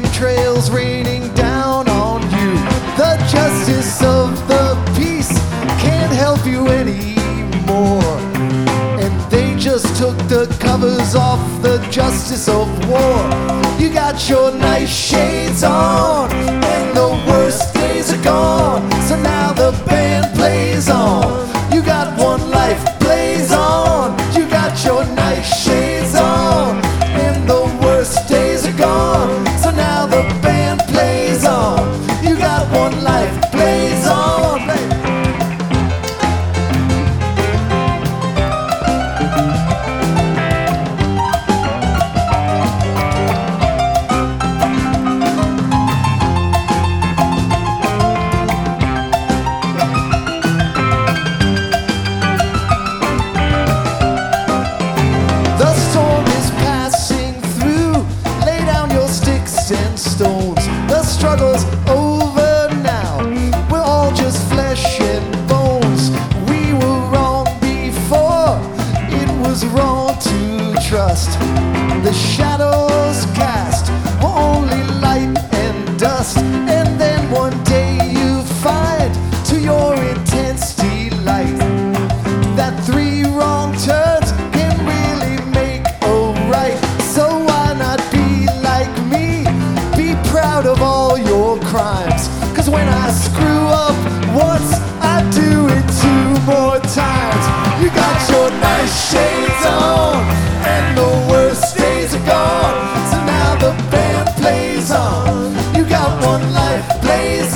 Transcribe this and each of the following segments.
chemtrails raining down on you. The justice of the peace can't help you anymore. And they just took the covers off the justice of war. You got your nice shades on. life. shades on, and the worst days are gone. So now the band plays on. You got one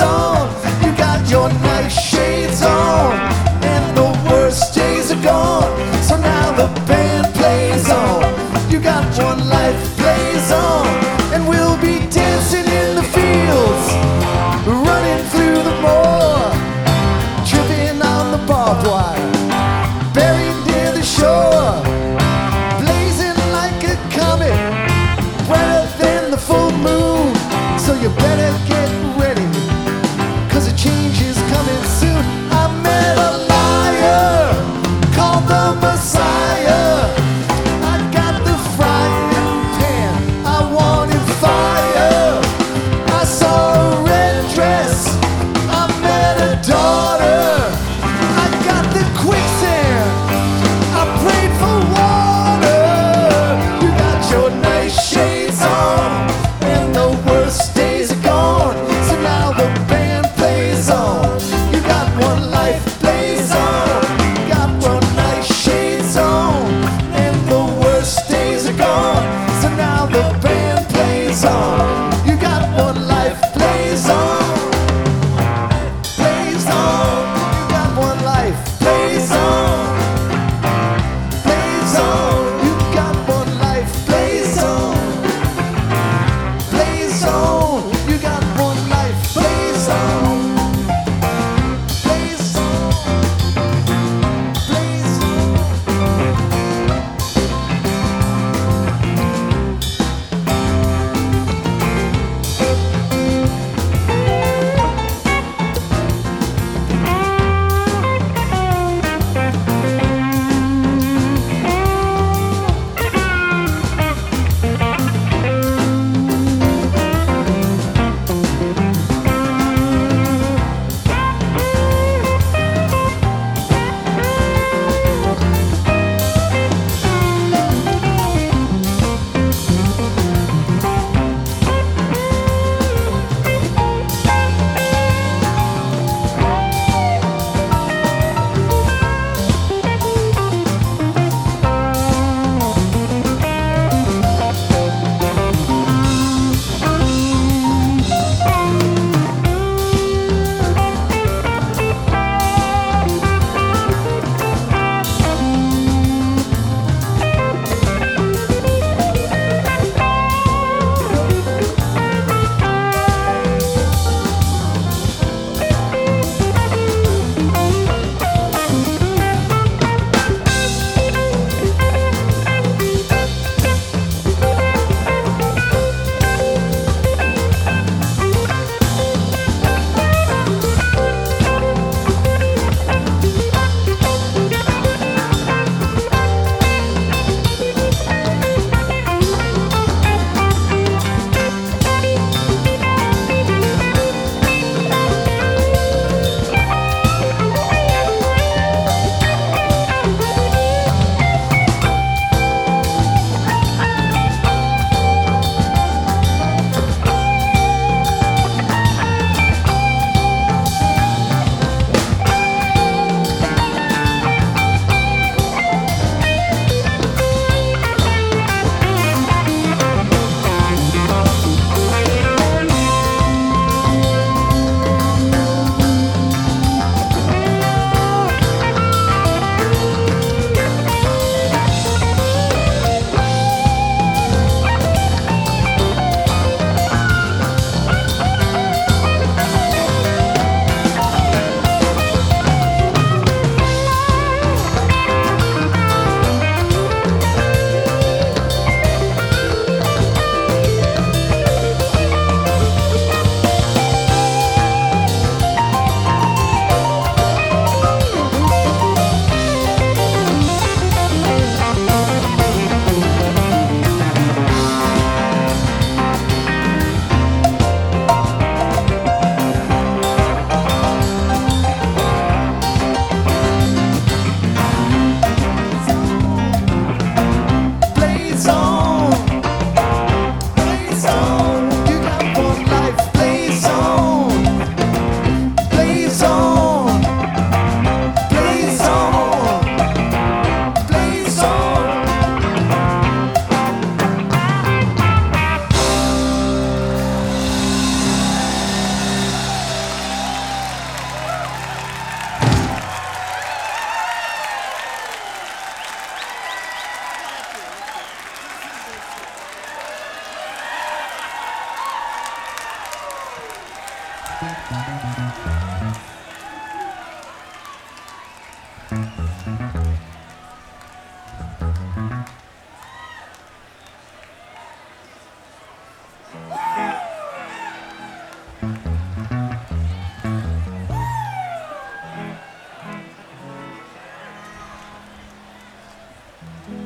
on. You got your nice shades on, and the worst days are gone. So now the band plays on. Mm-hmm.